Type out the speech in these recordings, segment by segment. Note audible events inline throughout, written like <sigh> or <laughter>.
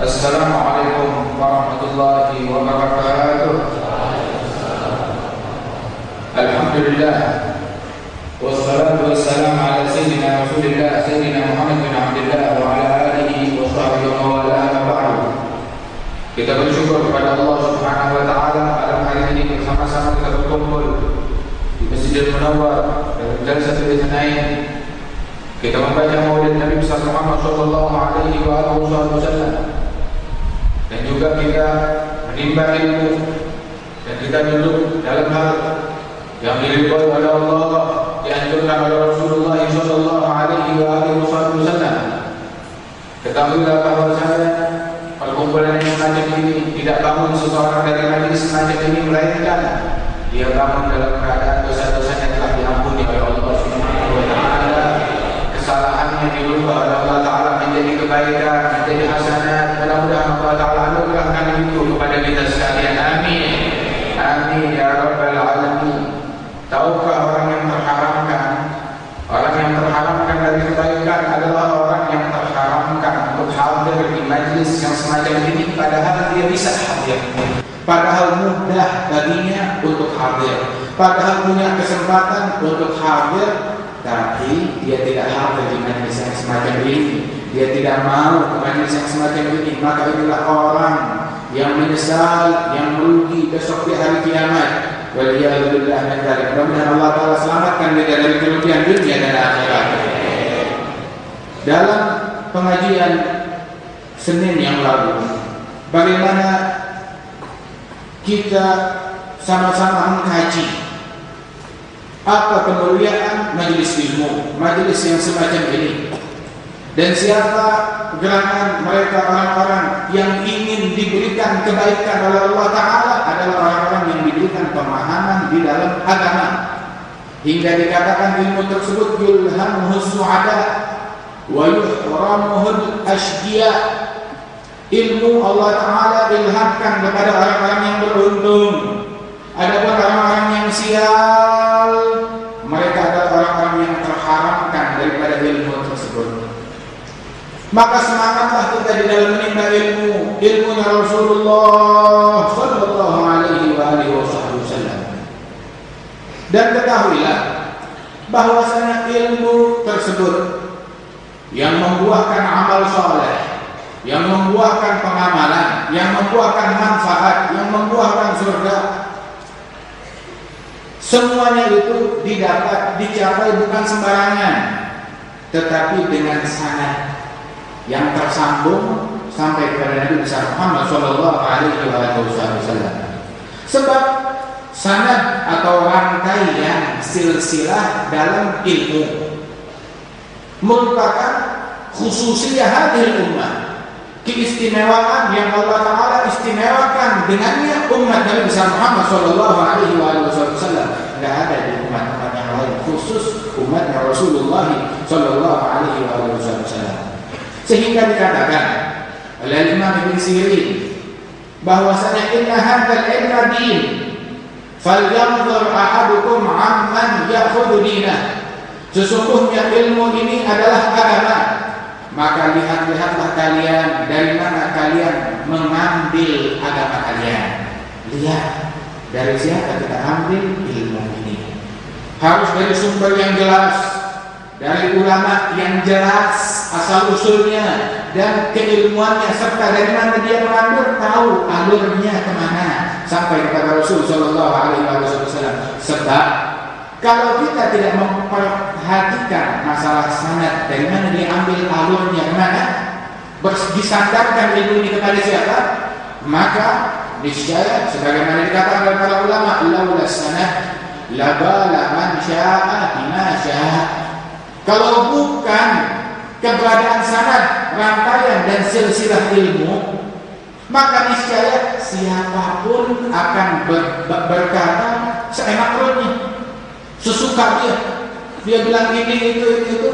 السلام عليكم ورحمة الله وبركاته. الحمد لله والصلاة والسلام على سيدنا رسول الله سيدنا محمد بن عبد الله وعلى آله وصحبه وموالاة. بعد كتاب الشكر على الله سبحانه وتعالى على هذه الخمس سنوات التكبر في المسجد المنور جلسة الاثنين. كتاب مولد النبي صلى الله عليه وسلم. Dan juga kita menimba ilmu dan kita duduk dalam hal yang diridhoi oleh Allah dianjurkan oleh Rasulullah sallallahu alaihi wa alihi wasallam. Ketahuilah bahwasanya perkumpulan yang semacam ini tidak bangun seseorang dari majlis semacam ini melainkan dia bangun dalam keadaan dosa-dosanya telah diampuni oleh Allah Subhanahu wa taala kesalahannya dirubah oleh Allah taala menjadi kebaikan menjadi hasanat mudah-mudahan Allah taala anugerahkan itu kepada kita sekalian. Amin. Amin ya rabbal alamin. Tahukah orang yang terharamkan? Orang yang terharamkan dari kebaikan adalah orang yang terharamkan untuk hadir di majlis yang semacam ini. Padahal dia bisa hadir. Padahal mudah baginya untuk hadir. Padahal punya kesempatan untuk hadir tapi dia tidak hadir di majlis yang semacam ini dia tidak mau ke yang semacam ini maka inilah orang yang menyesal yang merugi besok di hari kiamat. Waliyadzubillah min dzalik. Mudah-mudahan Allah taala selamatkan kita dari kerugian dunia dan akhirat. Dalam pengajian Senin yang lalu bagaimana kita sama-sama mengkaji apa kemuliaan majelis ilmu, majelis yang semacam ini. Dan siapa gerangan mereka orang-orang yang ingin diberikan kebaikan oleh Allah Ta'ala adalah orang-orang yang diberikan pemahaman di dalam agama. Hingga dikatakan ilmu tersebut yulhamuhu su'ada wa yuhramuhu ashdiya ilmu Allah Ta'ala ilhamkan kepada orang-orang yang beruntung Adapun orang-orang yang sial Mereka adalah orang-orang yang terharamkan daripada ilmu tersebut Maka semangatlah kita di dalam menimba ilmu Ilmunya Rasulullah Sallallahu alaihi wasallam Dan ketahuilah bahwasanya ilmu tersebut Yang membuahkan amal soleh yang membuahkan pengamalan, yang membuahkan manfaat, yang membuahkan surga. Semuanya itu didapat, dicapai bukan sembarangan, tetapi dengan sanad yang tersambung sampai kepada Nabi besar Muhammad Shallallahu Alaihi Wasallam. Sebab sanad atau rangkaian silsilah dalam ilmu merupakan khususiyah hadir ummah keistimewaan yang Allah Taala istimewakan dengannya umat Nabi besar Muhammad Shallallahu Alaihi Wasallam nggak ada di umat-umat yang lain khusus umatnya Rasulullah Shallallahu Alaihi Wasallam sehingga dikatakan oleh Imam Ibn Sirin bahwasanya inna hadzal ilma din falyanzur ahadukum amman ya'khudhu dinah sesungguhnya ilmu ini adalah agama maka lihat-lihatlah kalian dari mana kalian mengambil agama kalian. Lihat dari siapa kita ambil ilmu ini. Harus dari sumber yang jelas, dari ulama yang jelas asal usulnya dan keilmuannya serta dari mana dia mengambil tahu alurnya ke mana sampai kepada Rasul Shallallahu Alaihi Wasallam. Sebab kalau kita tidak memperhatikan masalah sanad dari mana dia ambil alurnya ke mana, disandarkan ilmu ini kepada siapa, maka niscaya sebagaimana dikatakan oleh para ulama, laula sanad labala man syaa bima syaa. Kalau bukan keberadaan sanad, rangkaian dan silsilah ilmu, maka niscaya siapa pun akan ber, ber, berkata seenak perutnya sesuka dia. Dia bilang ini itu itu itu.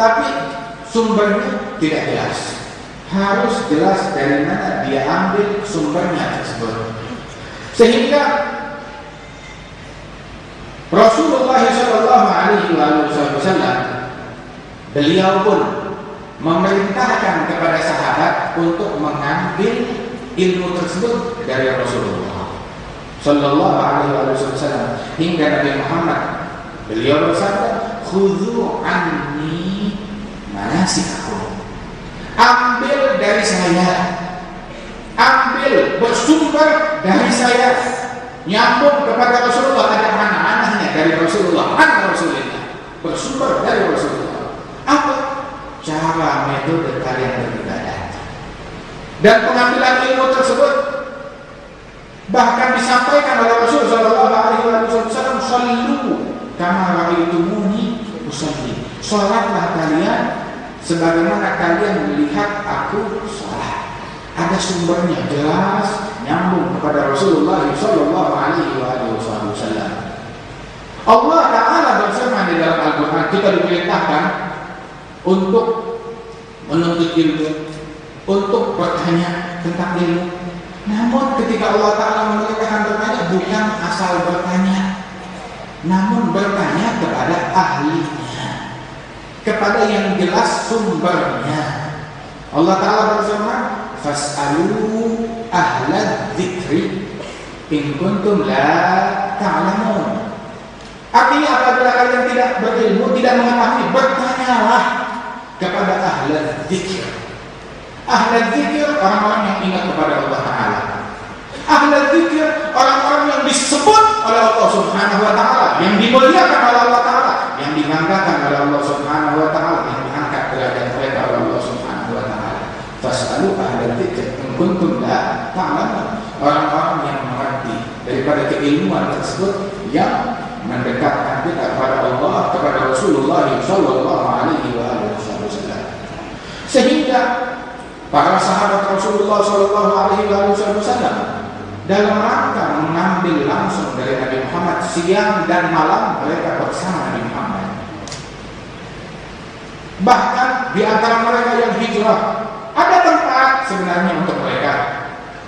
Tapi sumbernya tidak jelas. Harus jelas dari mana dia ambil sumbernya tersebut. Sehingga Rasulullah Shallallahu Alaihi Wasallam beliau pun memerintahkan kepada sahabat untuk mengambil ilmu tersebut dari Rasulullah Sallallahu Alaihi Wasallam. Hingga Nabi Muhammad beliau bersabda khudhu anni manasikakum ambil dari saya. Ambil bersumber dari saya. Nyambung kepada Rasulullah ada anak-anaknya dari Rasulullah anak Rasulullah bersumber dari Rasulullah apa? Cara metode kalian beribadah. Dan pengambilan ilmu tersebut bahkan disampaikan oleh Rasul Shallallahu Alaihi Wasallam sallu kama raitumuni usalli. Sholatlah kalian sebagaimana kalian melihat aku sholat ada sumbernya jelas nyambung kepada Rasulullah Shallallahu Alaihi Wasallam. Allah Di dalam Al-Quran kita diperintahkan untuk menuntut ilmu, untuk bertanya tentang ilmu. Namun ketika Allah Taala memerintahkan bertanya bukan asal bertanya, namun bertanya kepada ahlinya, kepada yang jelas sumbernya. Allah Taala berfirman, "Fas'alu ahla dzikri in kuntum la ta'lamun. Artinya apabila kalian tidak berilmu, tidak mengetahui, bertanyalah kepada ahla dzikir. Ahla dzikir orang-orang yang ingat kepada Allah Taala. Ahla dzikir orang-orang yang disebut oleh Allah Subhanahu wa taala, yang dimuliakan oleh Allah taala, yang dibanggakan oleh Allah Subhanahu wa taala, yang diangkat derajat mereka oleh Allah Subhanahu wa taala. Fas'alu ahla dzikir in kuntum la ta'lamun. Orang-orang yang mengerti daripada keilmuan tersebut yang mendekatkan kita kepada Allah, kepada Rasulullah sallallahu alaihi wasallam. Sehingga para sahabat Rasulullah sallallahu alaihi wasallam dalam rangka mengambil langsung dari Nabi Muhammad siang dan malam mereka bersama Nabi Muhammad. Bahkan di antara mereka yang hijrah ada tempat sebenarnya untuk mereka.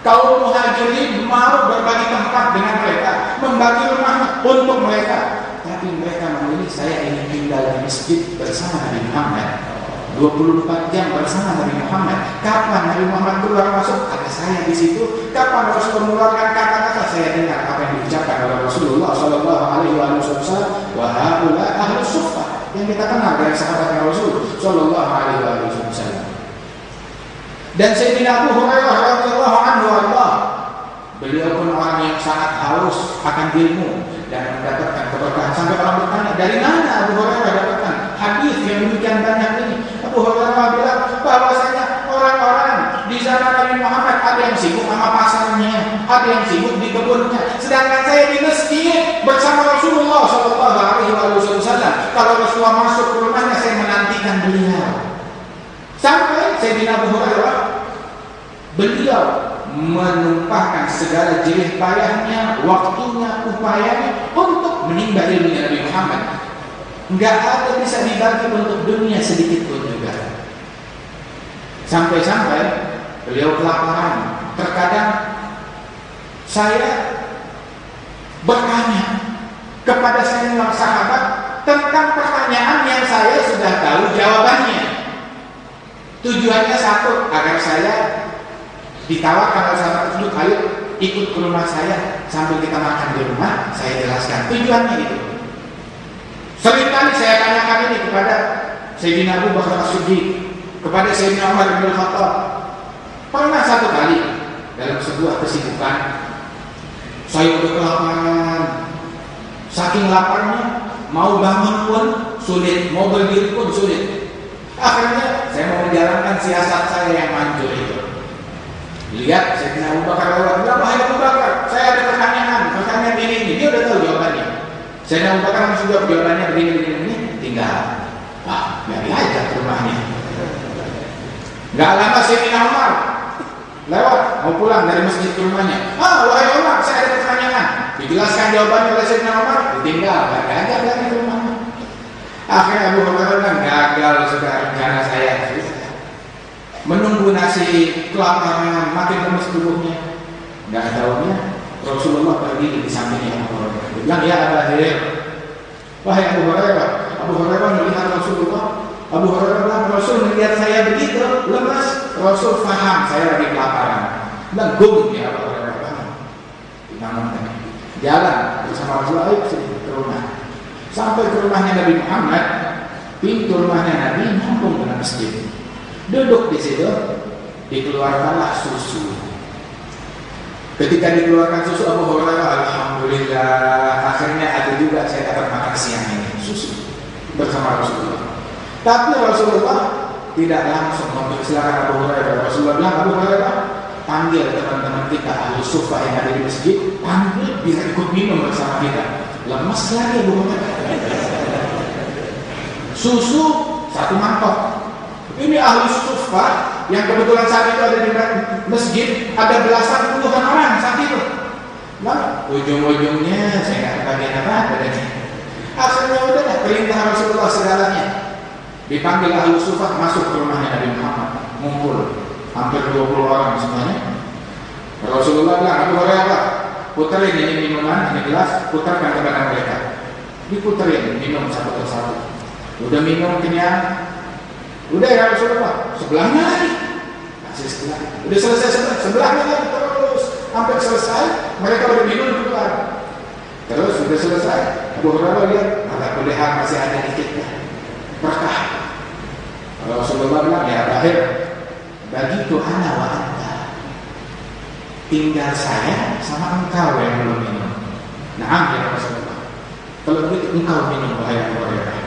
Kaum muhajirin mau berbagi tempat dengan mereka, membagi rumah untuk mereka. Tapi mereka memilih saya ingin tinggal di masjid bersama Nabi Muhammad. 24 jam bersama Nabi Muhammad. Kapan Nabi Muhammad keluar masuk, ada saya di situ. Kapan Rasul mengeluarkan kata-kata, saya dengar apa yang diucapkan oleh Rasulullah Shallallahu Alaihi Wasallam. Wahaula ahlu sufa yang kita kenal dari sahabat Rasul Shallallahu Alaihi Wasallam. Dan Sayyidina Abu Hurairah radhiyallahu anhu Allah. Beliau pun orang yang sangat haus akan ilmu dan mendapatkan keberkahan. Sampai orang bertanya dari mana Abu Hurairah dapatkan hadis yang demikian banyak ini? Abu Hurairah bilang bahwasanya orang-orang di zaman Nabi Muhammad ada yang sibuk sama pasarnya ada yang sibuk di kebunnya. Sedangkan saya di masjid bersama Rasulullah Shallallahu Alaihi Wasallam. Kalau Rasulullah masuk ke rumahnya saya menantikan beliau. Sampai Sayyidina Abu Hurairah beliau menumpahkan segala jerih payahnya, waktunya, upayanya untuk menimba ilmu Nabi Muhammad. Enggak ada bisa dibagi untuk dunia sedikit pun juga. Sampai-sampai beliau kelaparan. Terkadang saya bertanya kepada senior sahabat tentang pertanyaan yang saya sudah tahu jawabannya. Tujuannya satu, agar saya ditawarkan oleh sahabat tersebut, ayo ikut ke rumah saya sambil kita makan di rumah, saya jelaskan. Tujuannya itu. Seringkali saya tanyakan ini kepada Sayyidina Abu Bakar As-Siddiq, kepada Sayyidina Umar bin Khattab. Pernah satu kali dalam sebuah kesibukan, saya udah kelaparan, saking laparnya, mau bangun pun sulit, mau berdiri pun sulit. Akhirnya saya mau menjalankan siasat saya yang manjur itu. Lihat Sayyidina Abu Bakar lewat, bilang, wahai Abu Bakar, saya ada pertanyaan, pertanyaan ini, ini. Dia udah tahu jawabannya. Sayyidina Abu Bakar langsung jawab jawabannya begini, begini, begini. Tinggal, ah, biarin aja ke rumahnya. Gak lama Sayyidina Umar lewat, mau pulang dari masjid ke rumahnya. Ah, wahai Umar, saya ada pertanyaan. Dijelaskan jawabannya oleh Sayyidina Umar, ditinggal, gak aja dari ke rumahnya. Akhirnya Abu Bakar bilang gagal sudah rencana saya menunggu nasi kelaparan makin lemes tubuhnya nggak tahunya Rasulullah pergi di sampingnya Abu Hurairah bilang ya Abu Hurairah wahai Abu Hurairah Abu Hurairah melihat Rasulullah Abu Hurairah Rasul melihat saya begitu lemas Rasul faham saya lagi kelaparan. Legum ya Abu Hurairah paham. Jalan bersama Rasulullah ayo ke rumah. Sampai ke rumahnya Nabi Muhammad, pintu rumahnya Nabi nyambung dengan masjid. Duduk di situ, dikeluarkanlah susu. Ketika dikeluarkan susu Abu Hurairah, Alhamdulillah, akhirnya ada juga saya dapat makan siang ini susu bersama Rasulullah. Tapi Rasulullah tidak langsung mempersilakan Abu Hurairah. Rasulullah bilang Abu Hurairah panggil teman-teman kita ahli sufa yang ada di masjid, panggil biar ikut minum bersama kita. Lemas lagi Abu Hurairah. <laughs> Susu satu mangkok. Ini ahli sufa yang kebetulan saat itu ada di masjid, ada belasan puluhan orang saat itu. Nah, ujung-ujungnya saya nggak bagian apa-apa Akhirnya udah perintah Rasulullah segalanya. Dipanggil ahli sufah masuk ke rumahnya Nabi Muhammad, ngumpul hampir 20 orang semuanya. Rasulullah bilang, Abu Hurairah, puterin ini minuman, ini gelas, putarkan kepada mereka. Diputerin, minum satu persatu. Udah minum kenyang, udah ya Rasulullah, sebelahnya lagi. Kasih sebelah. Udah selesai sebelah, sebelahnya lagi terus sampai selesai. Mereka udah minum keluar. Terus sudah selesai. Abu Hurairah lihat, ada kuliah masih ada dikit ya. Berkah. Rasulullah bilang ya terakhir bagi Tuhan wa anta tinggal saya sama engkau yang belum minum. Nah, ya Rasulullah. Kalau begitu engkau minum wahai Abu Hurairah.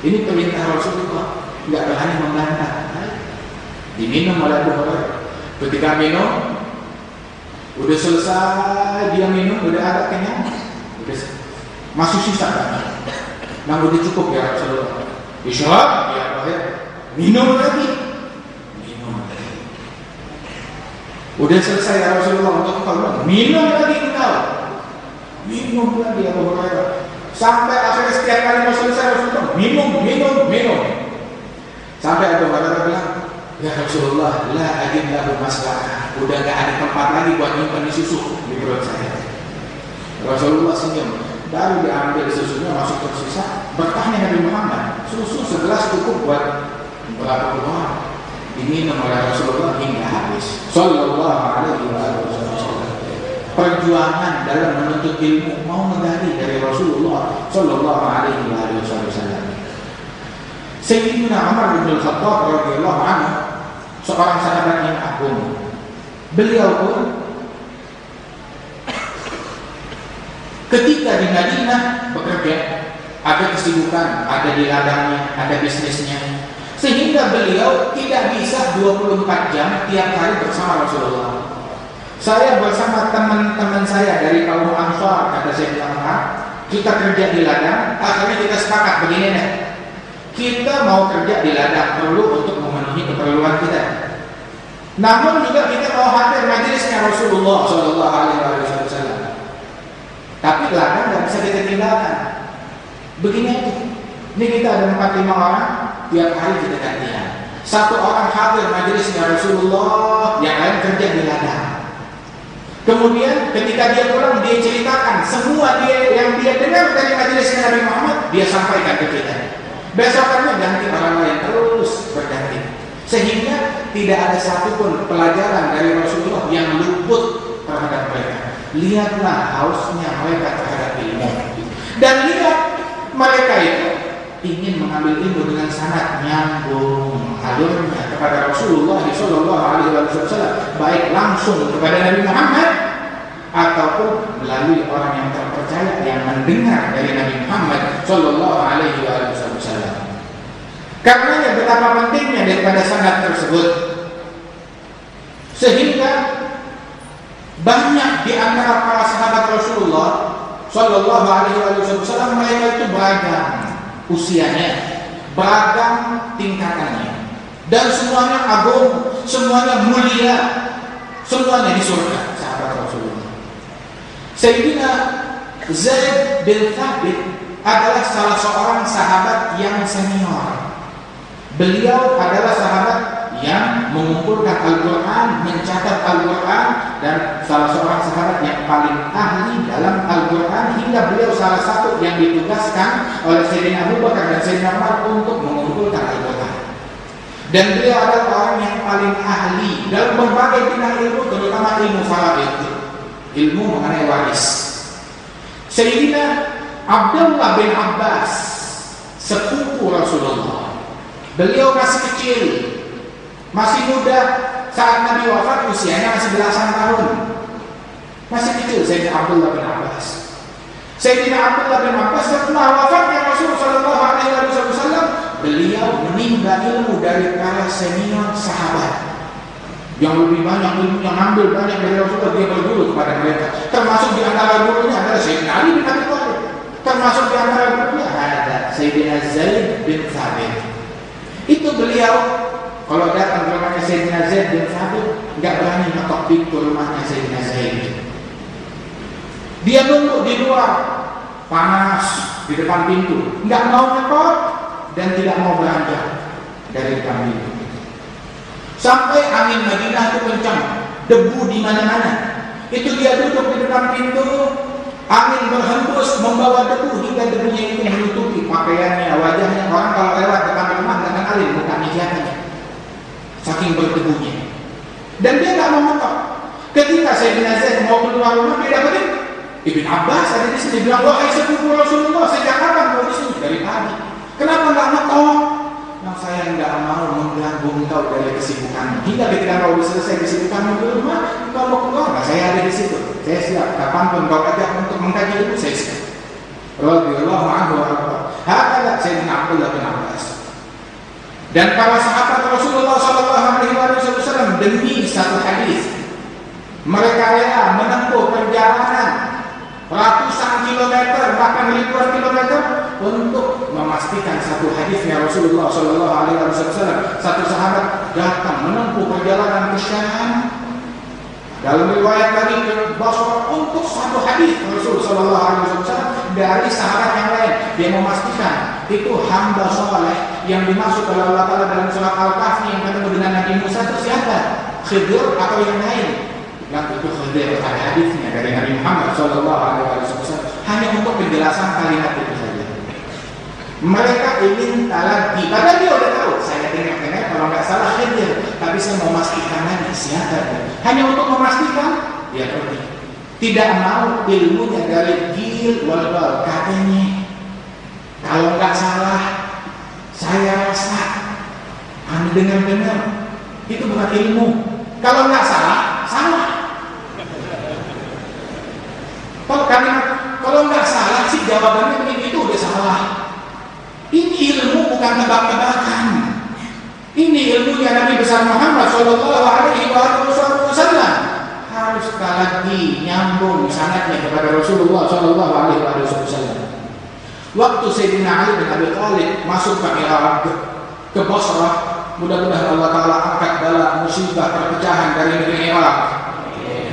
Ini perintah Rasulullah, nggak berani membantah. Diminum oleh Abu Hurairah. Ketika minum, udah selesai dia minum, udah agak kenyang, udah masih sisa kan? Nah, udah cukup ya Rasulullah. Isyarat ya Akhir minum lagi. Minum lagi. Udah selesai ya Rasulullah untuk engkau minum lagi engkau. Minum lagi Abu Hurairah. Sampai akhirnya setiap kali mau selesai Rasulullah minum, minum, minum. Sampai Abu Hurairah bilang, Ya Rasulullah, la ajin lahu masalah. Udah gak ada tempat lagi buat nyimpan di susu di perut saya. Rasulullah senyum. Baru diambil susunya masuk tersisa. Bertanya Nabi Muhammad, susu segelas cukup buat berapa puluh orang? Diminum oleh Rasulullah hingga habis. Sallallahu alaihi wasallam. Perjuangan dalam menuntut ilmu mau menggali dari Rasulullah Sallallahu alaihi wasallam. Sayyidina Umar bin Khattab radhiyallahu anhu seorang sahabat yang agung. Beliau pun ketika di Madinah bekerja ada kesibukan, ada di ladangnya, ada bisnisnya. Sehingga beliau tidak bisa 24 jam tiap hari bersama Rasulullah. Saya bersama teman-teman saya dari kaum Ansar, kata saya bilang, kita kerja di ladang, akhirnya kita sepakat begini deh. Kita mau kerja di ladang perlu untuk memenuhi keperluan kita. Namun juga kita mau hadir majelisnya Rasulullah Shallallahu Alaihi Wasallam. Tapi ladang nggak bisa kita tinggalkan. Begini aja. Ini kita ada empat lima orang, tiap hari kita gantian. Satu orang hadir majelisnya Rasulullah, yang lain kerja di ladang. Kemudian ketika dia pulang dia ceritakan semua dia yang dia dengar dari majelisnya Nabi Muhammad dia sampaikan ke kita. Besokannya ganti orang lain terus berganti. Sehingga tidak ada satupun pelajaran dari Rasulullah yang luput terhadap mereka. Lihatlah hausnya mereka terhadap ilmu. Dan lihat mereka itu ingin mengambil ilmu dengan sangat nyambung alurnya kepada Rasulullah Shallallahu Alaihi Wasallam, baik langsung kepada Nabi Muhammad ataupun melalui orang yang terpercaya yang mendengar dari Nabi Muhammad Shallallahu Alaihi Wasallam. Karenanya betapa pentingnya daripada sanad tersebut sehingga banyak di antara para sahabat Rasulullah Shallallahu Alaihi Wasallam mereka itu beragam usianya, beragam tingkatannya, dan semuanya agung, semuanya mulia, semuanya di surga sahabat Rasulullah. Sayyidina Zaid bin Thabit adalah salah seorang sahabat yang senior. Beliau adalah sahabat yang mengumpulkan Al-Quran, mencatat Al-Quran, dan salah seorang sahabat yang paling ahli dalam Al-Quran hingga beliau salah satu yang ditugaskan oleh Sayyidina Abu Bakar dan Sayyidina Umar untuk mengumpulkan Al-Quran. Dan beliau adalah orang yang paling ahli dalam berbagai bidang ilmu, terutama ilmu faraid, ilmu mengenai waris. Sayyidina Abdullah bin Abbas, sepupu Rasulullah. Beliau masih kecil, masih muda saat Nabi wafat usianya masih belasan tahun. Masih kecil Sayyidina Abdullah bin Abbas. Sayyidina Abdullah bin Abbas setelah wafatnya Rasulullah Wasallam, beliau menimba ilmu dari para senior sahabat yang lebih banyak ilmu yang ambil banyak dari Rasulullah dia berguru kepada mereka termasuk di antara gurunya adalah Sayyidina Ali bin Abi Thalib termasuk di antara gurunya ada Sayyidina Zaid bin Thabit. Itu beliau kalau datang ke rumahnya Sayyidina Zaid bin Thabit nggak berani ngetok pintu rumahnya Sayyidina Zaid. Dia nunggu di luar panas di depan pintu. Nggak mau ngetok dan tidak mau beranjak dari depan pintu. Sampai angin Madinah itu kencang, debu di mana-mana. Itu dia duduk di depan pintu, angin berhembus membawa debu hingga debunya itu menutupi pakaiannya, wajahnya. Orang kalau lewat depan rumah nggak kenalin bukan siapa Saking berdebunya. Dan dia nggak mau ngetok. Ketika saya Zaid mau keluar rumah, dia dapetin Ibn Abbas ada di sini bilang, wahai sepupu Rasulullah, sejak kapan kau di sini? Dari pagi. Kenapa nggak ngetok? yang saya tidak mau mengganggu engkau dari kesibukan. Hingga ketika kau selesai kesibukan di rumah, kau mau keluar, nah, saya ada di situ. Saya siap. Kapan pun kau ajak untuk mengkaji itu, saya siap. Radhiyallahu anhu wa Hakala Sayyidina Abdullah bin Abbas. Dan para sahabat Rasulullah Sallallahu Alaihi Wasallam demi satu hadis mereka rela menempuh perjalanan ratusan kilometer bahkan ribuan kilometer untuk memastikan satu hadisnya Rasulullah Shallallahu Alaihi Wasallam. Satu sahabat datang menempuh perjalanan ke Syam dalam riwayat tadi Basra untuk satu hadis Rasul Shallallahu Alaihi Wasallam dari sahabat yang lain. Dia memastikan itu hamba soleh yang dimaksud oleh Allah Taala dalam surat Al-Kahfi yang ketemu dengan Nabi Musa itu siapa? Khidir atau yang lain? yang itu hadir ada hadisnya dari Nabi Muhammad Shallallahu Alaihi Wasallam hanya untuk penjelasan kalimat itu saja. Mereka ingin talaki, padahal dia udah tahu. Saya tengok-tengok kalau nggak salah hadir, tapi saya mau memastikan lagi siapa Hanya untuk memastikan dia pergi. Tidak mau ilmunya dari gil wal katanya. Kalau nggak salah, saya rasa anda dengar-dengar itu bukan ilmu. Kalau nggak salah, salah. Kalau kalimat kalau nggak salah sih jawabannya begini itu udah salah. Ini ilmu bukan tebak-tebakan. Ini ilmunya Nabi besar Muhammad Shallallahu Alaihi Wasallam harus lagi nyambung sanadnya kepada Rasulullah Shallallahu Alaihi Wasallam. Waktu Sayyidina Ali bin Abi Thalib masuk ke Irak ke Basrah, mudah-mudahan Allah Taala angkat dalam musibah perpecahan dari negeri Irak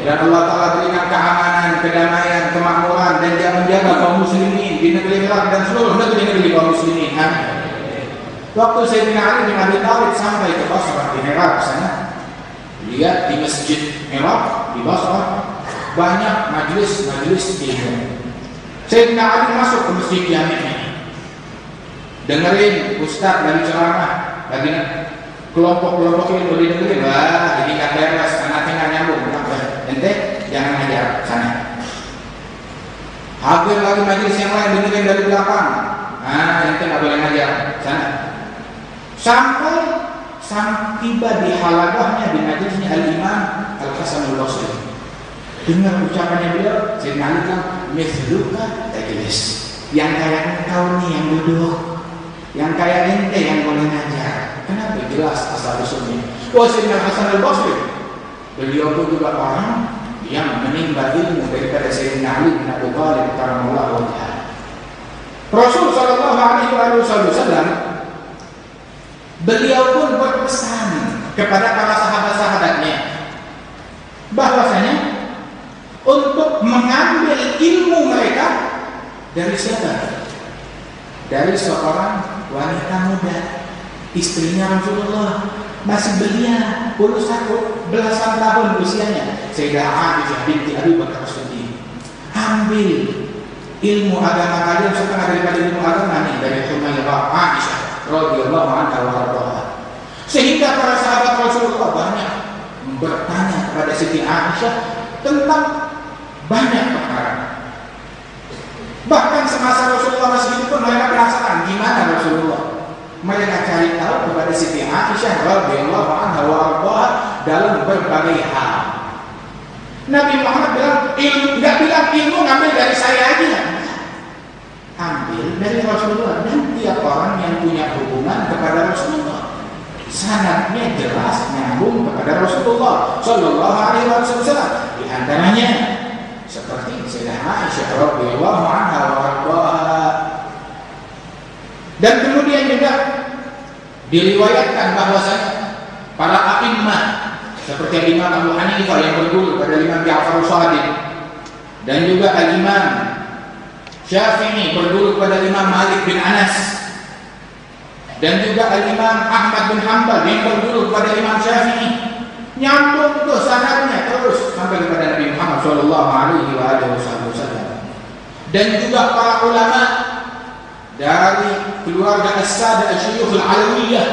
dan Allah Taala berikan keamanan, kedamaian, kemakmuran dan dia menjaga kaum muslimin di negeri Irak dan seluruh negeri-negeri kaum muslimin. Amin. Waktu Sayyidina Ali bin Abi Thalib sampai ke Basrah di Irak sana, lihat di masjid Irak di Basrah banyak majlis-majlis ilmu. Sayyidina Ali masuk ke masjid yang ini. Dengerin ustaz dari ceramah lagi kelompok-kelompok ilmu di negeri, wah ini kan beres, anaknya nggak nyambung, ente jangan ngajar sana. Hampir lagi majelis yang lain dengerin dari belakang, ah ente nggak boleh ngajar sana. Sampai sampai tiba di halagahnya di majelisnya Al Imam Al Hasan Al Basri. Dengar ucapannya beliau, saya kan misluka tajlis. Yang kayak engkau nih yang duduk, yang kayak ente yang boleh ngajar Kenapa jelas asal usulnya? Wah Sayyidina Hasan al Basri beliau pun juga orang yang menimba ilmu daripada Sayyidina Ali bin Abi Thalib karamallahu wajhah. Rasul sallallahu alaihi wasallam beliau pun berpesan kepada para sahabat-sahabatnya bahwasanya untuk mengambil ilmu mereka dari siapa? Dari seorang wanita muda istrinya Rasulullah. Masih belia puluh satu belasan tahun usianya. Sayyidah Aisyah binti Abi Bakar Siddiq. Ambil ilmu agama kalian setengah daripada ilmu agama nih dari Humairah Aisyah radhiyallahu anha wa Sehingga para sahabat Rasulullah banyak bertanya kepada Siti Aisyah tentang banyak perkara. Bahkan semasa Rasulullah masih hidup pun mereka penasaran gimana Rasulullah. Mereka cari tahu kepada Siti Aisyah radhiyallahu anha wa dalam berbagai hal. Nabi Muhammad bilang ilmu nggak bilang ilmu ngambil dari saya aja. Ambil dari Rasulullah. Dan tiap orang yang punya hubungan kepada Rasulullah. Sanadnya jelas nyambung kepada Rasulullah. Shallallahu Alaihi Wasallam. Di antaranya seperti Sayyidah Aisyah radhiyallahu anha Dan kemudian juga diriwayatkan bahwasanya para a'immah seperti Imam Abu Hanifah yang berguru pada Imam Ja'far Shadiq dan juga Al-Imam Syafi'i berguru pada Imam Malik bin Anas dan juga Al-Imam Ahmad bin Hanbal yang berguru kepada Imam Syafi'i nyambung tuh sanadnya terus sampai kepada Nabi Muhammad sallallahu alaihi wasallam. Dan juga para ulama dari keluarga As-Sada Asy-Syuyukh Al-Alawiyah,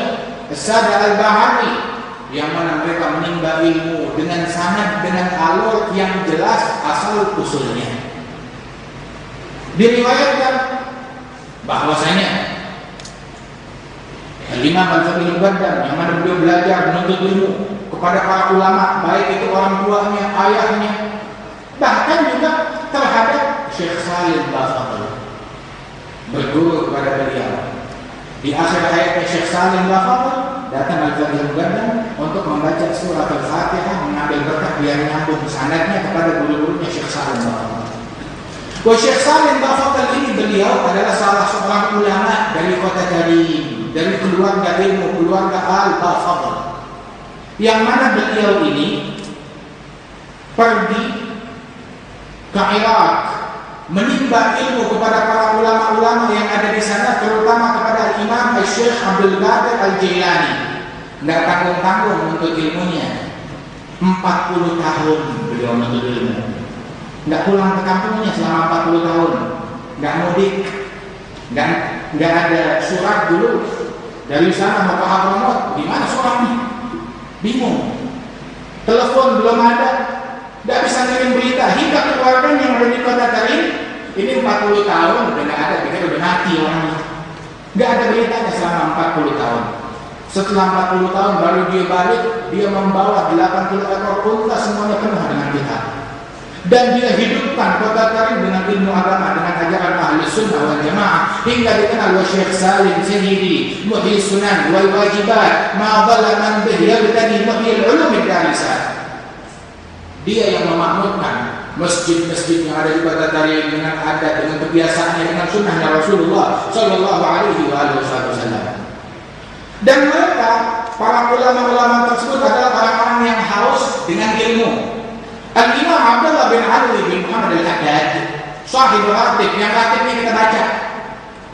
As-Sada Al-Bahari yang mana mereka menimba ilmu dengan sanad dengan alur yang jelas asal usulnya. Diriwayatkan bahwasanya Imam Al-Fadhil Badar yang mana beliau belajar menuntut ilmu kepada para ulama baik itu orang tuanya, ayahnya bahkan juga terhadap Syekh Salim Bafadl berguru kepada beliau. Di akhir hayatnya Syekh Salim Bafadl datang Al-Fadhil Badar untuk membaca surat Al-Fatihah mengambil berkah biar nyambung sanadnya kepada guru-gurunya Syekh Salim Bafadl Wah Syekh Salim Bafadl ini beliau adalah salah seorang ulama dari kota Karim dari keluarga ilmu, keluarga Al-Bafadl. Yang mana beliau ini pergi ke Irak menimba ilmu kepada para ulama-ulama yang ada di sana terutama kepada Imam Syekh Abdul Qadir Al-Jailani. Tidak tanggung-tanggung untuk ilmunya. 40 tahun beliau menuntut ilmu. Tidak pulang ke kampungnya selama 40 tahun. Tidak mudik. Tidak, tidak ada surat dulu dari sana mau ke Hadramaut, di mana seorang Bingung. Telepon belum ada, tidak bisa ngirim berita. Hingga keluarga yang ada di kota Tarim, ini 40 tahun udah nggak ada, kita udah mati orangnya. Nggak ada beritanya selama 40 tahun. Setelah 40 tahun baru dia balik, dia membawa 80 ekor unta semuanya penuh dengan kitab dan dia hidupkan kota Tarim dengan ilmu agama dengan ajaran ahli sunnah wal jamaah hingga dikenal wa Syekh Salim Zahidi muhyi sunan wal wajibat ma dhalla man bih yabtadi muhyi ulum darisat dia yang memakmurkan masjid-masjid yang ada di kota Tarim dengan adat dengan kebiasaannya dengan sunnahnya Rasulullah sallallahu alaihi wasallam. Dan mereka para ulama-ulama tersebut adalah orang-orang yang haus dengan ilmu Al-Imam Abdullah bin Ali bin Muhammad al-Haddad Sahih Ratib yang ratibnya kita baca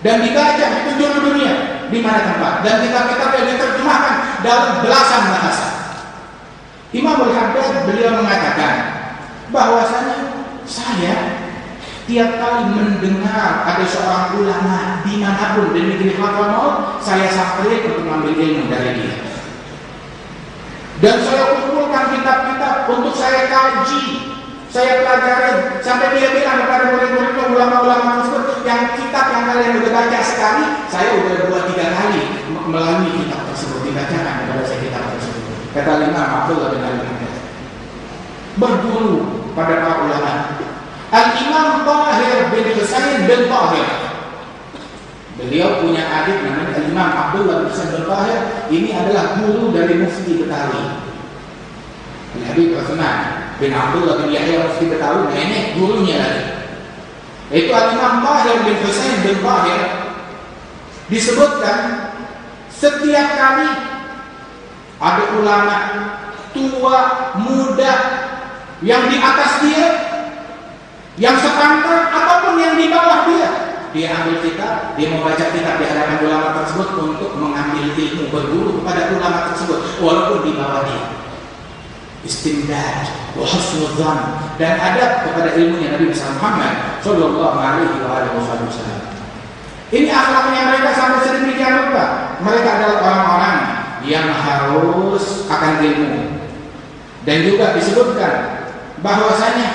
dan dibaca di penjuru dunia di mana tempat dan kitab-kitab yang diterjemahkan dalam belasan bahasa. Imam al-Haddad beliau mengatakan bahwasanya saya tiap kali mendengar ada seorang ulama di mana pun di negeri Hadramaut, saya sampai untuk mengambil ilmu dari dia. Dan saya kumpulkan kitab-kitab untuk saya kaji, saya pelajari sampai dia bilang kepada murid-muridnya ulama-ulama tersebut yang kitab yang kalian sudah baca sekali, saya sudah dua tiga kali melalui kitab tersebut dibacakan kepada saya kitab tersebut. Kata lima Abdullah bin Ali berguru pada para ulama. Al Imam Tahir bin Husain bin Tahir Beliau punya adik namanya Imam Abdullah bin Sa'id Tahir. Ini adalah guru dari Mufti Betawi. Habib Utsman bin Abdullah bin Yahya Mufti Betawi. Ini gurunya lagi. Itu Imam Tahir bin Husain bin Tahir disebutkan setiap kali ada ulama tua, muda yang di atas dia, yang sepantar ataupun yang di bawah dia, dia ambil kitab, dia membaca kitab di hadapan ulama tersebut untuk mengambil ilmu berguru kepada ulama tersebut walaupun di bawah dia. Istimdad dan adab kepada ilmunya Nabi Muhammad sallallahu alaihi wasallam. Ini akhlaknya mereka sampai sedemikian rupa. Mereka adalah orang-orang yang harus akan ilmu. Dan juga disebutkan bahwasanya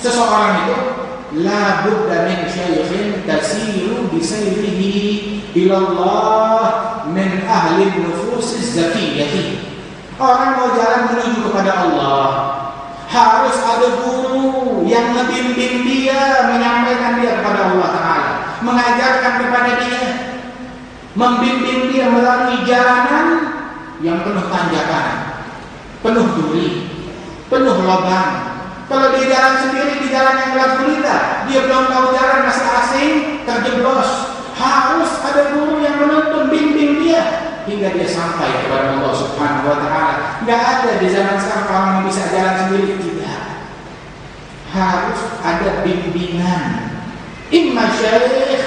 seseorang itu la budda min syaikhin tasiru bi sayrihi ila Allah min ahli nufus zakiyah. Orang mau jalan menuju kepada Allah harus ada guru yang membimbing dia, menyampaikan dia kepada Allah Taala, mengajarkan kepada dia, membimbing dia melalui jalanan yang penuh tanjakan, penuh duri, penuh lubang. Kalau dia jalan sendiri di jalan yang gelap gulita, dia belum tahu jalan masih asing, terjeblos. Harus ada guru yang menuntun bimbing dia hingga dia sampai kepada Allah Subhanahu wa taala. Enggak ada di zaman sekarang yang bisa jalan sendiri tidak. Harus ada bimbingan. Imma syekh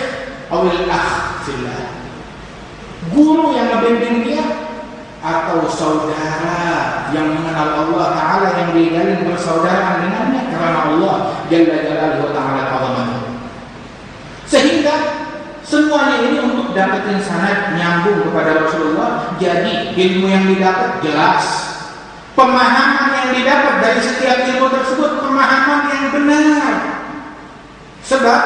awil akh fillah. Guru yang membimbing dia atau saudara yang mengenal Allah Ta'ala yang dijalin bersaudaraan dengannya karena Allah Jalla Jalaluhu Ta'ala Sehingga Semuanya ini untuk dapetin sanad nyambung kepada Rasulullah. Jadi ilmu yang didapat jelas. Pemahaman yang didapat dari setiap ilmu tersebut pemahaman yang benar. Sebab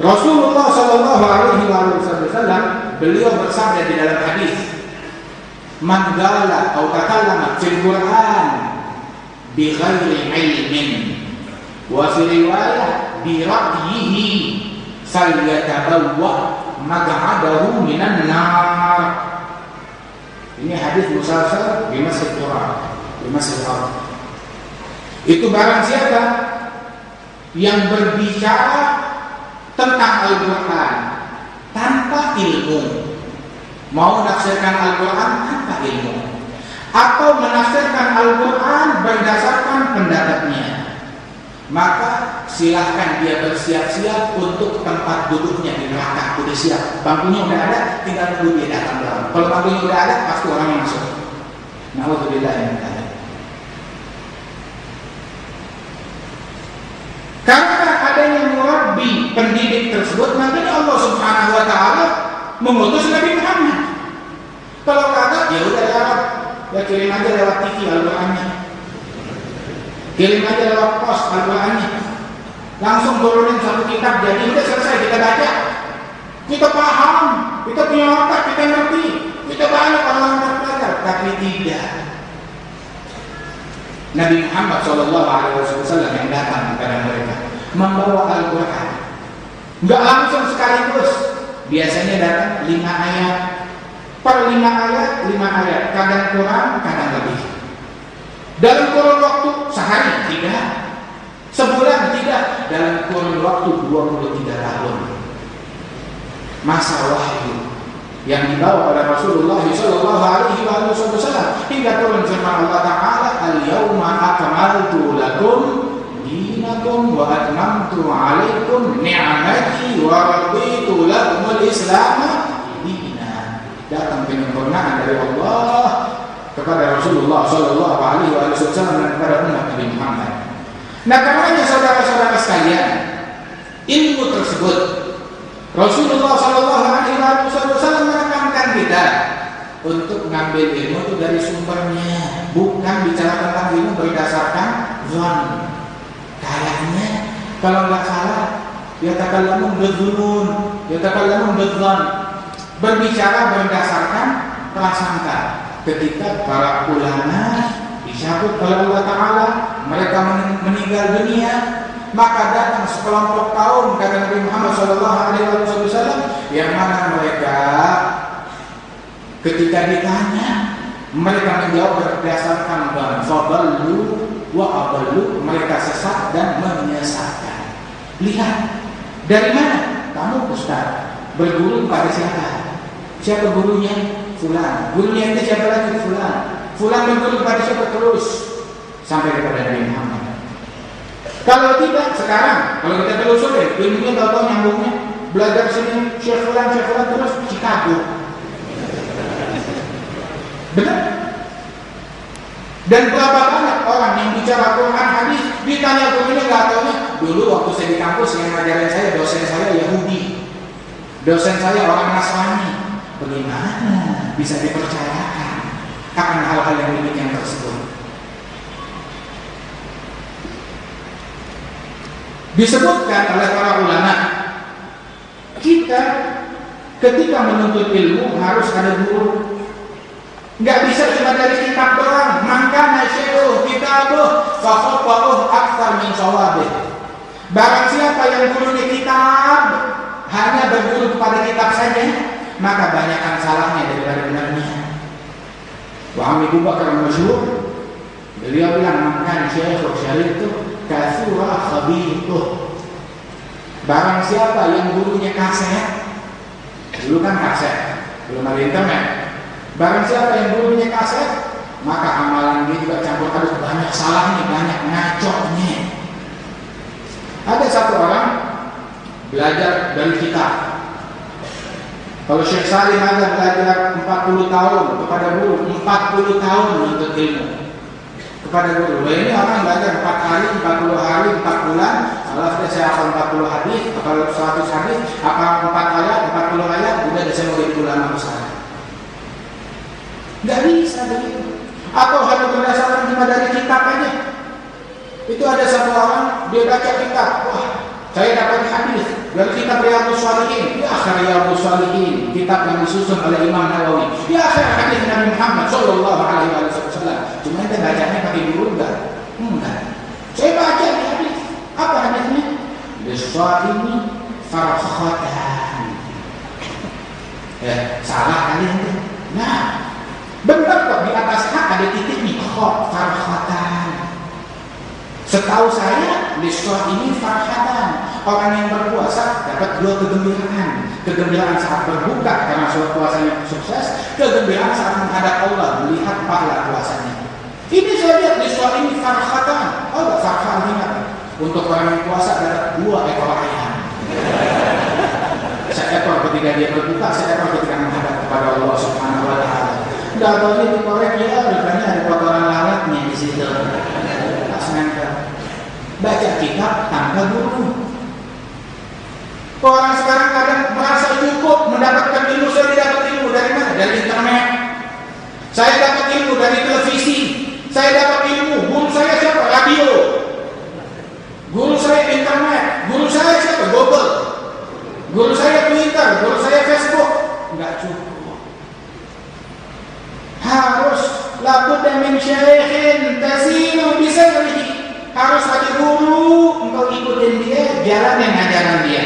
Rasulullah Shallallahu Alaihi Wasallam beliau bersabda di dalam hadis, "Man gala atau takallama fil Quran bi ghairi ilmin wa fi riwayah bi ra'yihi falyatabawwa maq'adahu minan nar. Ini hadis musalsal di Masjid Quran, di Masjid Al. Itu barang siapa yang berbicara tentang Al-Quran tanpa ilmu, mau menafsirkan Al-Quran tanpa ilmu, atau menafsirkan Al-Quran berdasarkan pendapatnya, maka silahkan dia bersiap-siap untuk tempat duduknya di neraka. Udah siap. Bangkunya udah ada tinggal tunggu dia datang dalam. Kalau bangkunya udah ada pasti orang yang masuk. Nauzubillah yang ada karena adanya murabbi pendidik tersebut makanya Allah Subhanahu wa taala mengutus Nabi Muhammad kalau kata ya udah lewat ya kirim aja lewat TV Al-Qur'annya Kirim aja lewat pos Al-Qurannya. Langsung turunin satu kitab jadi udah selesai kita baca. Kita paham, kita punya otak, kita ngerti. Kita banyak orang yang belajar, tapi tidak. Nabi Muhammad SAW yang datang kepada mereka membawa Al-Quran. Enggak langsung sekaligus. Biasanya datang lima ayat. Per lima ayat, lima ayat. Kadang kurang, kadang lebih. Dalam kurun waktu sehari tidak, sebulan tidak, dalam kurun waktu 23 tahun. Masa wahyu yang dibawa oleh Rasulullah Shallallahu Alaihi Wasallam hingga turun firman Allah Taala Al Yauma Akmaltu Lakum Dinakum wa Atmamtu Alaikum Ni'mati wa Raditu Lakumul Islam Dina datang penyempurnaan dari Allah kepada Rasulullah Shallallahu Alaihi Wasallam dan kepada umat Nabi Muhammad. Nah karenanya saudara-saudara sekalian, ilmu tersebut Rasulullah Shallallahu Alaihi Wasallam kita untuk mengambil ilmu itu dari sumbernya, bukan bicara tentang ilmu berdasarkan zon. Kayaknya kalau nggak salah, ya takallamu bidzunun, ya takallamu bidzon. Berbicara berdasarkan prasangka ketika para ulama dicabut oleh Allah Ta'ala mereka meninggal dunia maka datang sekelompok kaum kata Nabi Muhammad SAW yang mana mereka ketika ditanya mereka menjawab berdasarkan dan faballu wa aballu mereka sesat dan menyesatkan lihat dari mana kamu Ustaz berguru pada siapa siapa gurunya Fulan. Gurunya itu siapa lagi? Fulan. Fulan berguru kepada siapa terus sampai kepada Nabi Muhammad. Kalau tidak sekarang, kalau kita telusuri, ilmunya tahu-tahu nyambungnya, belajar sini Syekh Fulan, Syekh Fulan terus Chicago. Benar? Dan berapa banyak orang yang bicara Quran hadis ditanya gurunya nggak tahunya. Dulu waktu saya di kampus yang ngajarin saya dosen saya Yahudi, dosen saya orang Nasrani, bagaimana bisa dipercayakan akan hal-hal yang demikian tersebut? Disebutkan oleh para ulama, kita ketika menuntut ilmu harus ada guru. Enggak bisa cuma dari kitab doang. Maka nasyuh kitabuh fakhotabuh akthar min sawabih. Barang siapa yang gurunya kitab hanya berguru kepada kitab saja, maka banyakkan salahnya daripada benarnya. Wa Abu Bakar masyhur beliau bilang makan syekh syarif itu kasura khabituh. Barang siapa yang gurunya kaset, dulu kan kaset, belum ada internet. Barang siapa yang gurunya kaset, maka amalan dia juga campur aduk banyak salahnya, banyak ngacoknya. Ada satu orang belajar dari kitab, kalau Syekh Salim ada belajar 40 tahun kepada guru, 40 tahun untuk ilmu kepada guru. Nah, ini orang belajar 4 hari, 40 hari, 4 bulan. Sudah saya hafal 40 hadis, kalau 100 hadis, apa 4 ayat, 40 ayat, udah bisa mau jadi ulama besar. Gak bisa begitu. Atau hanya berdasarkan cuma dari kitab aja. Itu ada satu orang, dia baca kitab. Wah, saya dapat hadis dari kitab Riyadhus Shalihin. Ya Riyadhus Shalihin, kitab yang disusun oleh Imam Nawawi. Ya hadis Nabi Muhammad sallallahu alaihi wasallam. Cuma dia bacanya pakai guru enggak? Enggak. Saya baca di hadis. Apa hadisnya? Lissaimi farkhatan. Ya, salah kali itu. Nah, benar kok di atas hak ada titik nih, kok farkhatan. Setahu saya, liswa ini farhatan. Orang yang berpuasa dapat dua kegembiraan. Kegembiraan saat berbuka karena suatu puasanya sukses. Kegembiraan saat menghadap Allah melihat pahala puasanya. Ini saya lihat liswa ini farhatan. Oh, farhan ingat. Untuk orang yang puasa dapat dua ekor ayam. Seekor ketika dia berbuka, seekor ketika menghadap kepada Allah Subhanahu wa taala. Enggak tahu ini dikorek ya, rupanya ada kotoran lalatnya di situ. Baca kitab tanpa guru. Orang sekarang kadang merasa cukup mendapatkan ilmu. Saya dapat ilmu dari mana? Dari internet. Saya dapat ilmu dari televisi. Saya dapat ilmu. Guru saya siapa? Radio. Guru saya internet. Guru saya siapa? Google. Guru saya Twitter. Guru saya Facebook. Enggak cukup. Harus labudda min syaikhin tasinu bisayrihi harus ada guru engkau ikutin dia jalan yang ajaran dia.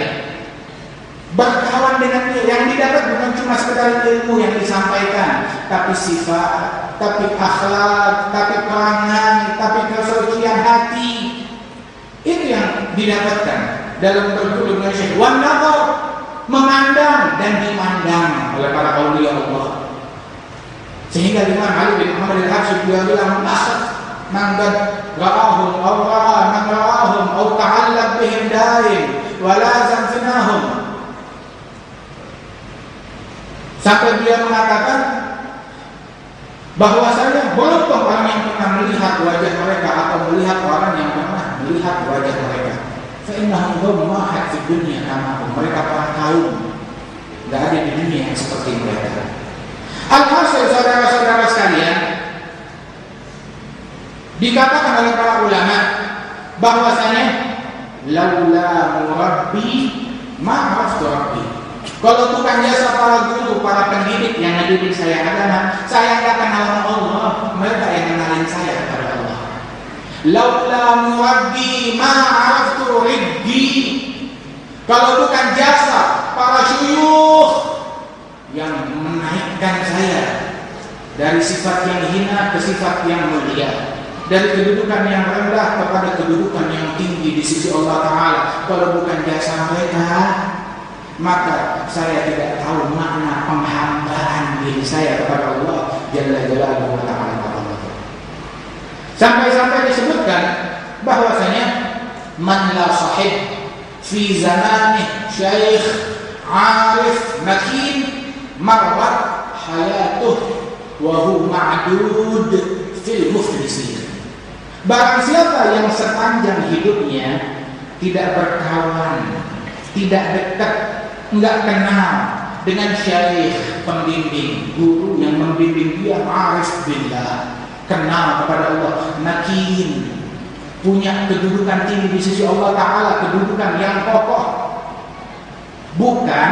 Berkawan dengan dia yang didapat bukan cuma sekedar ilmu yang disampaikan tapi sifat tapi akhlak tapi perangan tapi kesucian hati. Itu yang didapatkan dalam berguru dengan syekh. Wan memandang dan dimandang oleh para aulia Allah sehingga Imam Ali bin Muhammad al-Habsyi dia bilang man ra'ahum aw ra'a man ra'ahum aw ta'allaq bihim daim wa finahum sampai dia mengatakan bahwasanya beruntung orang yang pernah melihat wajah mereka atau melihat orang yang pernah melihat wajah mereka fa'innahum dhammahat fi dunia kama mereka para kaum tidak ada di dunia yang seperti mereka Alhasil saudara-saudara sekalian Dikatakan oleh para ulama bahwasanya laula murabbi ma'af rabbi. Kalau bukan jasa para guru, para pendidik yang ngedidik saya agama, saya nggak kenal Allah, mereka yang kenalin saya kepada Allah. Laula murabbi ma'araftu riddi. Kalau bukan jasa para syuyuh yang menaikkan saya dari sifat yang hina ke sifat yang mulia dari kedudukan yang rendah kepada kedudukan yang tinggi di sisi Allah Ta'ala. Kalau bukan jasa mereka maka saya tidak tahu makna penghambaan diri saya kepada Allah Jalla Jalaluhu wa Ta'ala. Sampai-sampai disebutkan bahwasanya man la sahib fi zamanih syaikh arif makin marwat hayatuh wa hu ma'dud fil muflisin Barang siapa yang sepanjang hidupnya tidak berkawan, tidak dekat, enggak kenal dengan syarif, pembimbing, guru yang membimbing dia arif billah, kenal kepada Allah, nakin, punya kedudukan tinggi di sisi Allah Ta'ala, kedudukan yang kokoh, bukan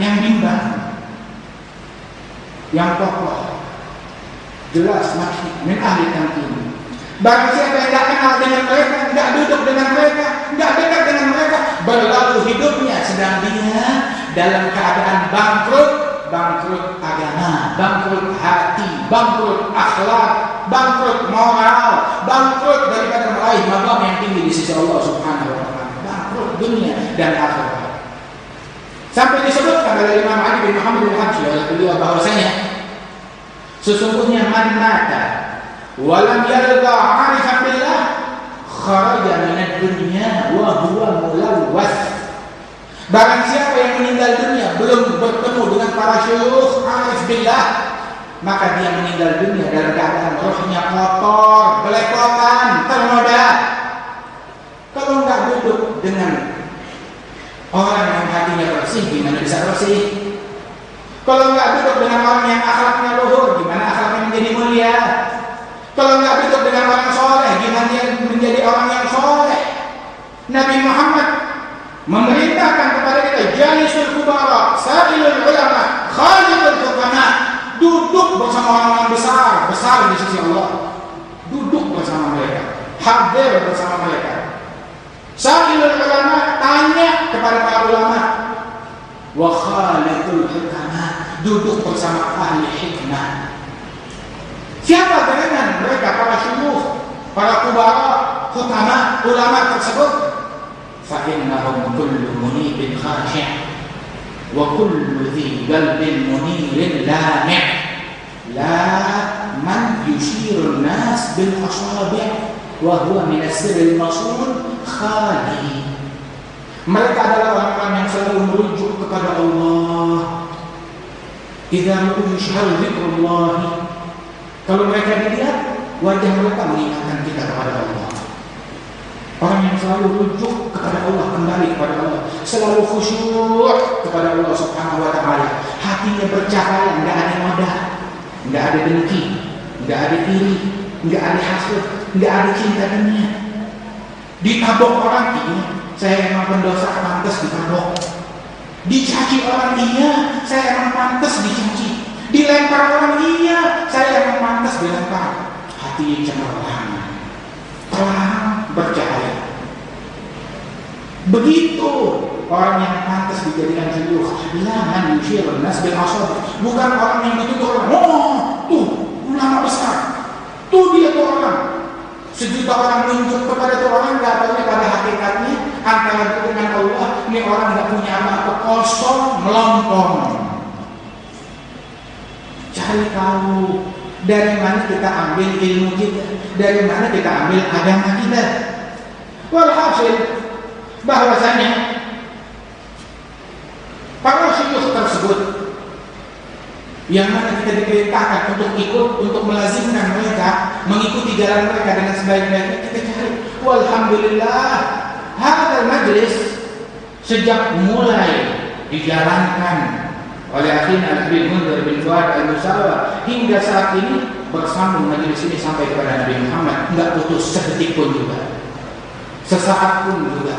yang bimbang, yang kokoh. Jelas maksud min ahli tamkin. Barang siapa yang tidak kenal dengan mereka, tidak duduk dengan mereka, tidak dekat dengan mereka, berlalu hidupnya sedang dia dalam keadaan bangkrut, bangkrut agama, bangkrut hati, bangkrut akhlak, bangkrut moral, bangkrut daripada meraih maqam yang tinggi di sisi Allah Subhanahu wa taala. Bangkrut dunia dan akhirat. Sampai disebutkan oleh Imam Ali bin Muhammad bin Habsyi oleh beliau bahwasanya sesungguhnya man mata walam yalqa arifan billah kharaja min ad-dunya wa huwa mulawwas Barang siapa yang meninggal dunia belum bertemu dengan para syuyukh arif billah, maka dia meninggal dunia dalam keadaan rohnya kotor, belepotan, ternoda. Kalau nggak duduk dengan orang yang hatinya bersih, gimana bisa bersih? Kalau nggak duduk dengan orang yang akhlaknya luhur, gimana akhlaknya menjadi mulia? Kalau nggak duduk dengan orang soleh, gimana dia menjadi orang yang soleh? Nabi Muhammad memerintahkan kepada kita jalisul kubara sa'ilul ulama khalidul hukama duduk bersama orang-orang besar besar di sisi Allah duduk bersama mereka hadir bersama mereka sa'ilul ulama tanya kepada para ulama. Wa khalidul hikmah. Duduk bersama ahli hikmah. Siapa gerangan mereka para syuruh para kubara utama ulama tersebut? Fa innahum kullu munibin khashi' wa kullu dhi qalbin munir lami' la man yushir an-nas bil ashabi' wa huwa min as-sir al-mashur khali. Mereka adalah orang-orang yang selalu merujuk kepada Allah Idza yushhar zikrullah Kalau mereka dilihat wajah mereka mengingatkan kita kepada Allah Orang yang selalu rujuk kepada Allah, kembali kepada Allah, selalu khusyuk kepada Allah Subhanahu wa taala. Hatinya bercahaya, enggak ada noda, enggak ada dengki, enggak ada iri, enggak ada hasud, enggak ada cinta dunia. Ditabok orang ini, saya emang pendosa pantas ditabok. Dicaci orang iya, saya emang pantas dicaci. Dilempar orang iya, saya emang pantas dilempar. Hati cemerlang, terang bercahaya. Begitu orang yang pantas dijadikan syuyukh. Laman yushir nas asad. Bukan orang yang begitu orang. Oh, tuh ulama besar. Tuh dia tuh orang. Sejuta orang menunjuk kepada tuh orang tahu pada hakikatnya antara itu dengan Allah ini orang nggak punya apa-apa kosong melompong. Cari tahu dari mana kita ambil ilmu kita, dari mana kita ambil agama kita. Walhasil bahwasanya para syuyukh tersebut yang mana kita diperintahkan untuk ikut untuk melazimkan mereka mengikuti jalan mereka dengan sebaik-baiknya kita cari walhamdulillah hadal majlis sejak mulai dijalankan oleh akhirnya Habib Mundur bin Fuad al-Musawa hingga saat ini bersambung majelis ini sampai kepada Nabi Muhammad. Enggak putus sedetik pun juga. Sesaat pun juga.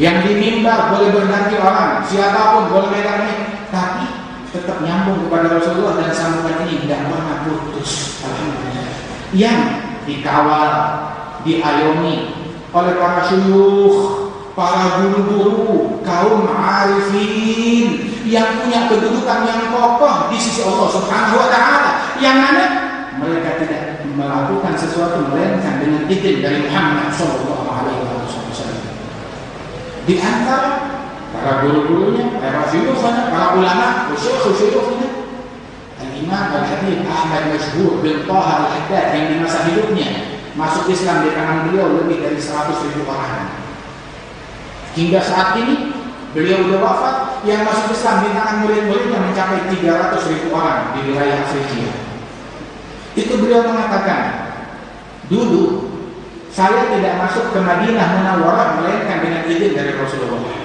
Yang di mimbar boleh berganti orang siapa pun boleh ini. Tapi tetap nyambung kepada Rasulullah dan sambungan ini tidak pernah putus. Yang dikawal diayomi oleh para syuyukh para guru-guru, kaum arifin yang punya kedudukan yang kokoh di sisi Allah Subhanahu wa taala. Yang mana mereka tidak melakukan sesuatu melainkan dengan izin dari Muhammad sallallahu alaihi wasallam. Di antara para guru-gurunya, para syuyukhnya, para ulama, syuyukh-syuyukhnya Al-Imam Al-Habib Ahmad Mashhur bin Taha Al-Haddad yang di masa hidupnya masuk Islam di tangan beliau lebih dari 100 ribu orang. Hingga saat ini beliau sudah wafat yang masuk Islam di tangan murid-muridnya mencapai 300 ribu orang di wilayah Afrika. Itu beliau mengatakan, dulu saya tidak masuk ke Madinah Munawwarah melainkan dengan izin dari Rasulullah.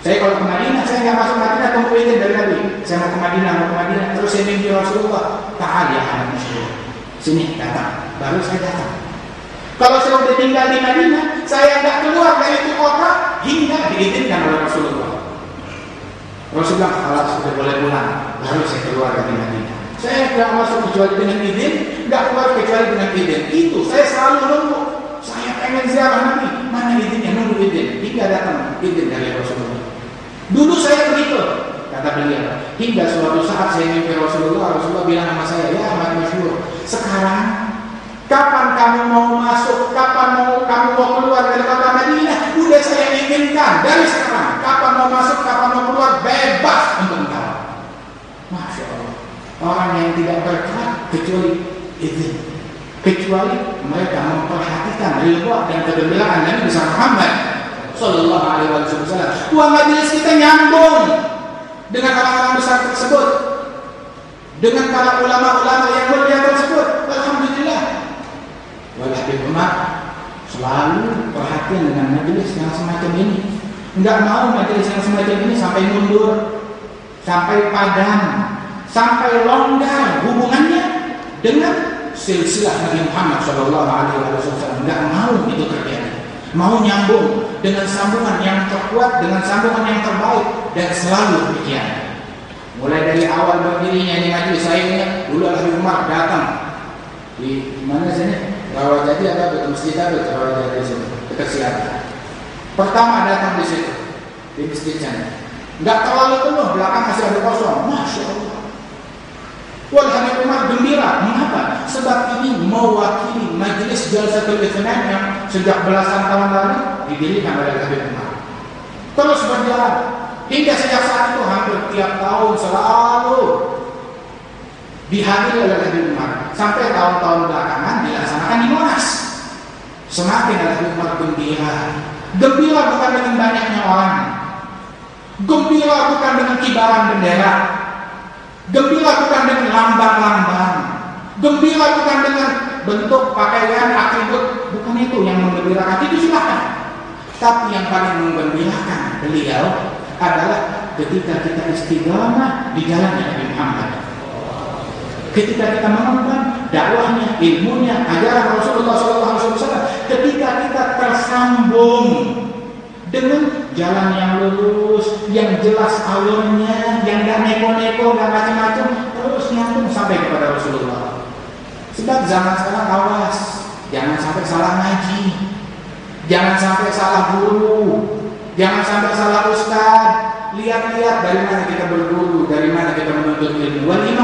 Saya kalau ke Madinah, saya nggak masuk Madinah tunggu izin dari Nabi. Saya mau ke Madinah, mau ke Madinah, terus saya mimpi Rasulullah. Ta'al ya anak masyhur. Sini datang, baru saya datang. Kalau saya udah tinggal di Madinah, saya nggak keluar dari itu kota hingga diizinkan oleh Rasulullah. Rasulullah kalau sudah boleh pulang, baru saya keluar dari Madinah. Saya nggak masuk kecuali dengan izin, nggak keluar kecuali dengan izin. Itu saya selalu nunggu. Saya pengen ziarah Nabi, mana izinnya nunggu izin, hingga datang izin dari Rasulullah. Dulu saya begitu, kata beliau. Hingga suatu saat saya mimpi Rasulullah, Rasulullah bilang sama saya, ya Ahmad Masyur, sekarang kapan kamu mau masuk, kapan mau kamu mau keluar dari kota Madinah, udah saya inginkan dari sekarang. Kapan mau masuk, kapan mau keluar, bebas untuk engkau. Masya Allah. Orang yang tidak bergerak kecuali izin. Kecuali mereka memperhatikan riba dan kegembiraan Nabi besar Muhammad Sallallahu Alaihi Wasallam. Uang majelis kita nyambung dengan orang-orang besar tersebut, dengan para ulama-ulama yang mulia. Umar selalu perhatian dengan majelis yang semacam ini. Enggak mau majelis yang semacam ini sampai mundur, sampai padam, sampai longgar hubungannya dengan silsilah Nabi Muhammad Shallallahu Alaihi Wasallam. Enggak mau itu terjadi. Mau nyambung dengan sambungan yang terkuat, dengan sambungan yang terbaik dan selalu demikian. Mulai dari awal berdirinya di majelis saya ingat dulu Nabi Umar datang di mana sini Rawajati ada betul masjid ada Rawajati di sini dekat siapa? Pertama datang di situ di masjid sana. Enggak terlalu penuh, belakang masih ada kosong. Masya Allah. Wal Habib Umar gembira. Mengapa? Sebab ini mewakili majelis Jalsatul Ithnan yang sejak belasan tahun lalu didirikan oleh Habib Umar. Terus berjalan hingga sejak saat itu hampir tiap tahun selalu dihadiri oleh Habib Umar sampai tahun-tahun belakangan dilaksanakan di Monas. Semakin Habib Umar gembira. Gembira bukan dengan banyaknya orang. Gembira bukan dengan kibaran bendera. Gembira bukan dengan lambang-lambang. Gembira bukan dengan bentuk pakaian atribut. Bukan itu yang menggembirakan. Itu silahkan. Tapi yang paling menggembirakan beliau adalah ketika kita istiqamah di jalan Nabi Muhammad. Ketika kita mengemban dakwahnya, ilmunya, ajaran Rasulullah SAW, ketika kita tersambung dengan jalan yang lurus, yang jelas alurnya, yang gak neko-neko, gak macam-macam, terus nyambung sampai kepada Rasulullah. Sebab zaman sekarang awas, jangan sampai salah ngaji, jangan sampai salah guru, jangan sampai salah ustad. Lihat-lihat dari mana kita berguru, dari mana kita menuntut ilmu. Al-Haddad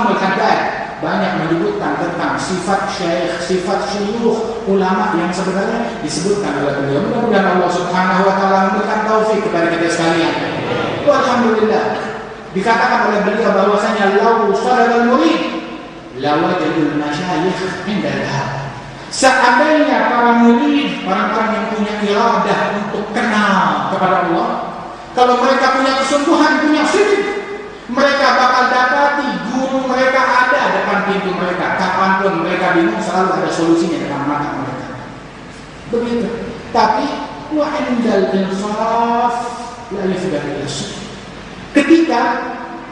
banyak menyebutkan tentang sifat syekh, sifat syuyuh ulama yang sebenarnya disebutkan oleh beliau. Mudah-mudahan Allah Subhanahu wa taala memberikan taufik kepada kita sekalian. Alhamdulillah. Dikatakan oleh beliau bahwasanya lau sadaqal murid la wajadul masyayikh indaha. Seandainya para murid, orang-orang yang punya iradah untuk kenal kepada Allah, kalau mereka punya kesungguhan, punya sidik, mereka bakal dapati guru mereka ada depan pintu mereka. Kapan pun mereka bingung selalu ada solusinya depan mata mereka. Begitu. Tapi wa indal insaf la sudah Ketika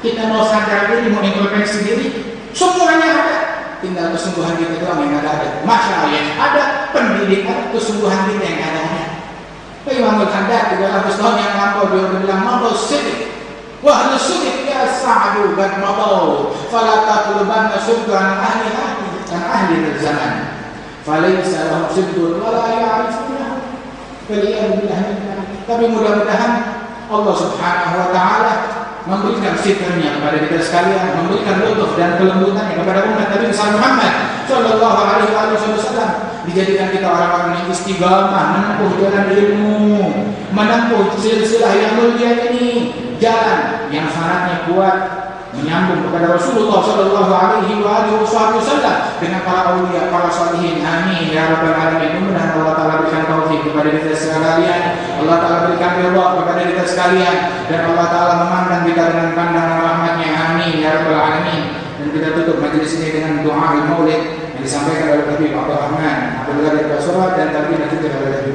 kita mau sadar diri, mau introspeksi diri, semuanya ada. Tinggal kesungguhan kita doang yang ada ada. Masya Allah, ada pendidikan kesungguhan kita yang ada ada. Imam Al-Haddad 300 tahun yang lampau dia bilang mau sedih Wahlu sulit ya sa'adu qad madaw fala taqlubanna syukran ahli ahli dan ahli zaman. Falaysa lahum sidqun wa la ya'rifunahu. Tapi mudah-mudahan Allah Subhanahu wa taala memberikan sitrnya kepada kita sekalian, memberikan lutuf dan kelembutannya kepada umat Nabi Muhammad Shallallahu Alaihi Wasallam, dijadikan kita orang-orang yang istiqamah, menempuh jalan ilmu, menempuh silsilah yang mulia ini, jalan yang syaratnya kuat menyambung kepada Rasulullah Shallallahu Alaihi Wasallam dengan para aulia, para salihin. Amin ya rabbal alamin. Mudah Allah Taala berikan taufik kepada kita sekalian. Allah Taala berikan ridha kepada kita sekalian dan Allah Taala memandang kita dengan pandangan rahmatnya. Amin ya rabbal alamin. Dan kita tutup majelis ini dengan doa maulid yang disampaikan oleh Nabi Abdul Rahman Abdul Basra dan nanti oleh Nabi